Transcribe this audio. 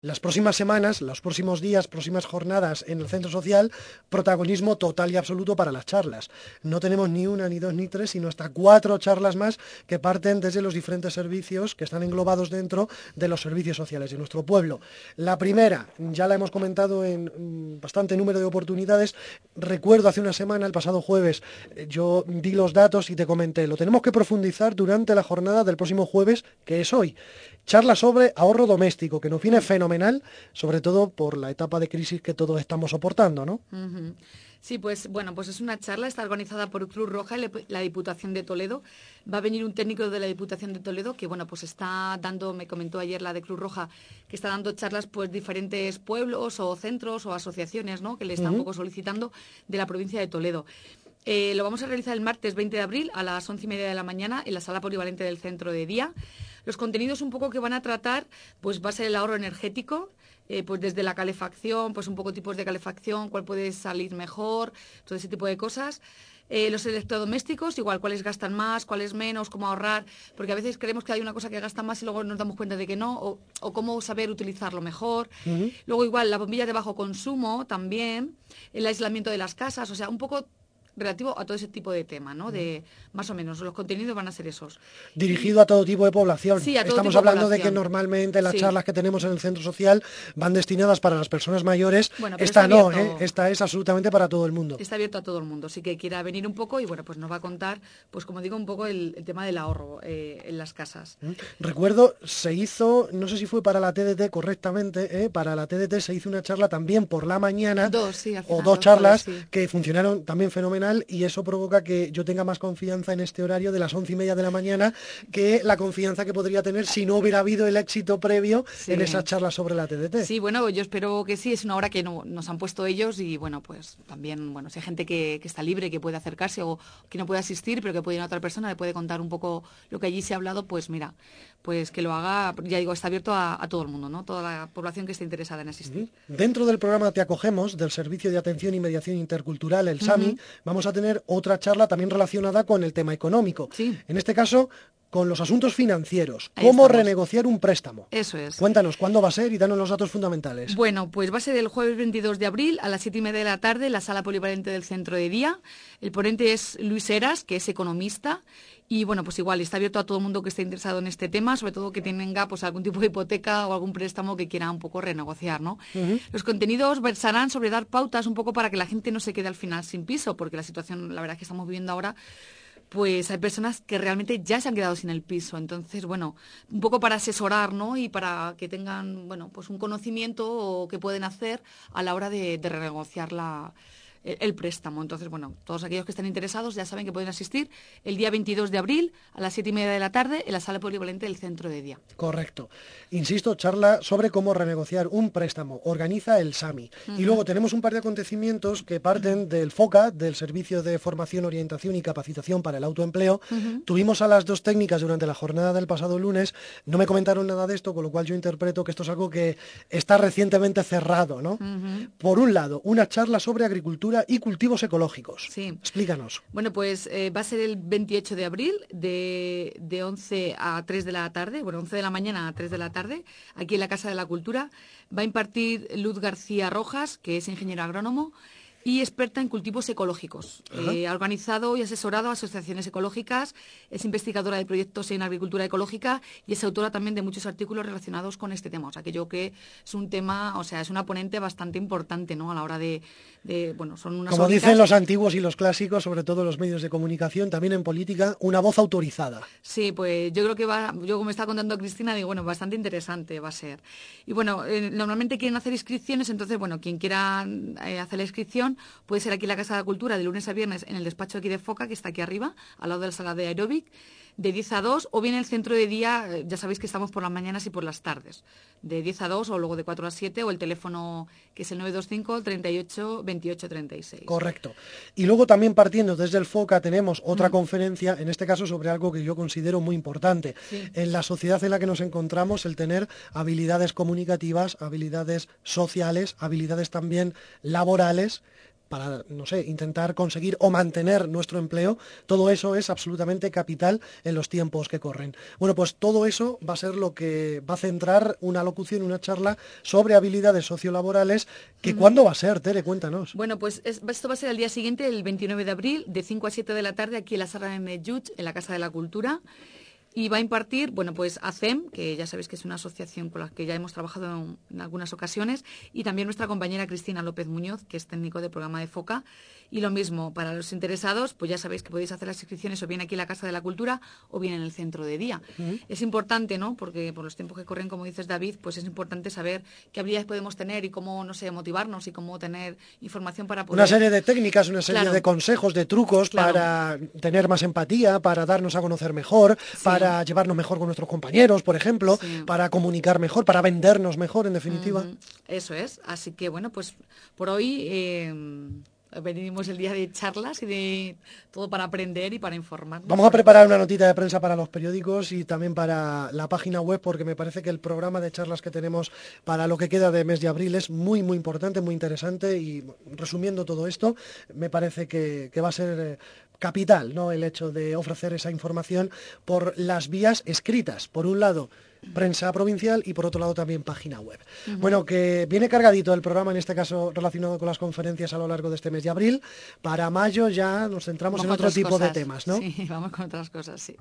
las próximas semanas, los próximos días, próximas jornadas en el centro social, protagonismo total y absoluto para las charlas. No tenemos ni una, ni dos, ni tres, sino hasta cuatro charlas más que parten desde los diferentes servicios que están englobados dentro de los servicios sociales de nuestro pueblo. La primera, ya la hemos comentado en mm, bastante número de oportunidades. Recuerdo hace una semana, el pasado jueves, eh, yo di los datos y te comenté, lo tenemos que profundizar durante la jornada del próximo jueves, que es hoy. Charla sobre ahorro doméstico, que nos viene fenomenal, sobre todo por la etapa de crisis que todos estamos soportando, ¿no? Sí, pues bueno, pues es una charla, está organizada por Cruz Roja y la Diputación de Toledo. Va a venir un técnico de la Diputación de Toledo que, bueno, pues está dando, me comentó ayer la de Cruz Roja, que está dando charlas pues diferentes pueblos o centros o asociaciones, ¿no? Que le están un poco solicitando de la provincia de Toledo. Eh, lo vamos a realizar el martes 20 de abril a las once y media de la mañana en la sala polivalente del centro de día. Los contenidos un poco que van a tratar, pues va a ser el ahorro energético, eh, pues desde la calefacción, pues un poco tipos de calefacción, cuál puede salir mejor, todo ese tipo de cosas. Eh, los electrodomésticos, igual, cuáles gastan más, cuáles menos, cómo ahorrar, porque a veces creemos que hay una cosa que gasta más y luego nos damos cuenta de que no, o, cómo saber utilizarlo mejor. Luego, igual, la bombilla de bajo consumo también, el aislamiento de las casas, o sea, un poco relativo a todo ese tipo de tema, ¿no? De más o menos, los contenidos van a ser esos. Dirigido a todo tipo de población. Sí, a todo Estamos hablando de, que normalmente las charlas que tenemos en el centro social van destinadas para las personas mayores. esta no, ¿eh? esta es absolutamente para todo el mundo. Está abierto a todo el mundo, así que quiera venir un poco y bueno, pues nos va a contar, pues como digo, un poco el, tema del ahorro eh, en las casas. Recuerdo, se hizo, no sé si fue para la TDT correctamente, ¿eh? para la TDT se hizo una charla también por la mañana. Dos, sí, o dos charlas que funcionaron también fenomenal y eso provoca que yo tenga más confianza en este horario de las once y media de la mañana que la confianza que podría tener si no hubiera habido el éxito previo en esa charla sobre la TDT. Sí, bueno, yo espero que sí, es una hora que no, nos han puesto ellos y bueno, pues también, bueno, si hay gente que, está libre, que puede acercarse o que no puede asistir, pero que puede ir a otra persona, le puede contar un poco lo que allí se ha hablado, pues mira, pues que lo haga, ya digo, está abierto a, todo el mundo, ¿no? Toda la población que esté interesada en asistir. Dentro del programa Te Acogemos, del Servicio de Atención y Mediación Intercultural, el SAMI, vamos vamos a tener otra charla también relacionada con el tema económico. En este caso, con los asuntos financieros. ¿Cómo renegociar un préstamo? Eso es. Cuéntanos, ¿cuándo va a ser y danos los datos fundamentales? Bueno, pues va a ser el jueves 22 de abril a las 7 y media de la tarde en la sala polivalente del centro de día. El ponente es Luis Eras, que es economista y bueno, pues igual está abierto a todo el mundo que esté interesado en este tema, sobre todo que tenga pues algún tipo de hipoteca o algún préstamo que quiera un poco renegociar, ¿no? Los contenidos versarán sobre dar pautas un poco para que la gente no se quede al final sin piso, porque la situación, la verdad que estamos viviendo ahora, pues hay personas que realmente ya se han quedado sin el piso. Entonces, bueno, un poco para asesorar, ¿no? Y para que tengan, bueno, pues un conocimiento o que pueden hacer a la hora de, de renegociar la, el préstamo. Entonces, bueno, todos aquellos que estén interesados ya saben que pueden asistir el día 22 de abril a las 7 y media de la tarde en la sala polivalente del centro de día. Correcto. Insisto, charla sobre cómo renegociar un préstamo. Organiza el SAMI. Y luego tenemos un par de acontecimientos que parten del FOCA, del Servicio de Formación, Orientación y Capacitación para el Autoempleo. Tuvimos a las dos técnicas durante la jornada del pasado lunes. No me comentaron nada de esto, con lo cual yo interpreto que esto es algo que está recientemente cerrado, ¿no? Por un lado, una charla sobre agricultura y cultivos ecológicos. Sí. Explícanos. Bueno, pues eh, va a ser el 28 de abril de, de 11 a 3 de la tarde, bueno, 11 de la mañana a 3 de la tarde, aquí en la Casa de la Cultura. Va a impartir Luz García Rojas, que es ingeniero agrónomo, y experta en cultivos ecológicos. Eh, ha organizado y asesorado a asociaciones ecológicas, es investigadora de proyectos en agricultura ecológica y es autora también de muchos artículos relacionados con este tema. O sea, que yo creo que es un tema, o sea, es una ponente bastante importante, ¿no? A la hora de, bueno, son unas Como dicen los antiguos y los clásicos, sobre todo los medios de comunicación, también en política, una voz autorizada. Sí, pues yo creo que va, yo como está contando Cristina, digo, bueno, bastante interesante va a ser. Y bueno, eh, normalmente quieren hacer inscripciones, entonces, bueno, quien quiera eh, hacer la inscripción, Puede ser aquí la Casa de la Cultura de lunes a viernes en el despacho aquí de Foca, que está aquí arriba, al lado de la sala de aeróbic, de 10 a 2, o bien el centro de día, eh, ya sabéis que estamos por las mañanas y por las tardes, de 10 a 2 o luego de 4 a 7, o el teléfono que es el 925 38 28 36. Correcto. Y luego también partiendo desde el FOCA tenemos otra conferencia, en este caso sobre algo que yo considero muy importante. En la sociedad en la que nos encontramos, el tener habilidades comunicativas, habilidades sociales, habilidades también laborales, para, no sé, intentar conseguir o mantener nuestro empleo, todo eso es absolutamente capital en los tiempos que corren. Bueno, pues todo eso va a ser lo que va a centrar una locución, una charla sobre habilidades sociolaborales, que ¿cuándo va a ser, Tere? Cuéntanos. Bueno, pues esto va a ser el día siguiente, el 29 de abril, de 5 a 7 de la tarde, aquí en la sala de Medjut, en la Casa de la Cultura y va a impartir, bueno, pues ACEM, que ya sabéis que es una asociación con la que ya hemos trabajado en, algunas ocasiones, y también nuestra compañera Cristina López Muñoz, que es técnico del programa de FOCA. Y lo mismo, para los interesados, pues ya sabéis que podéis hacer las inscripciones o bien aquí en la Casa de la Cultura o bien en el centro de día. Es importante, ¿no? Porque por los tiempos que corren, como dices David, pues es importante saber qué habilidades podemos tener y cómo, no sé, motivarnos y cómo tener información para poder... Una serie de técnicas, una serie de consejos, de trucos para tener más empatía, para darnos a conocer mejor, para llevarnos mejor con nuestros compañeros, por ejemplo, para comunicar mejor, para vendernos mejor, en definitiva. Eso es. Así que, bueno, pues por hoy... Eh, venimos el día de charlas y de todo para aprender y para informar. Vamos a preparar una notita de prensa para los periódicos y también para la página web porque me parece que el programa de charlas que tenemos para lo que queda de mes de abril es muy muy importante, muy interesante y resumiendo todo esto, me parece que, que va a ser eh, capital, ¿no? El hecho de ofrecer esa información por las vías escritas. Por un lado, prensa provincial y por otro lado también página web. Bueno, que viene cargadito el programa, en este caso relacionado con las conferencias a lo largo de este mes de abril. Para mayo ya nos centramos en otro tipo de temas, ¿no? Sí, vamos con otras cosas, sí.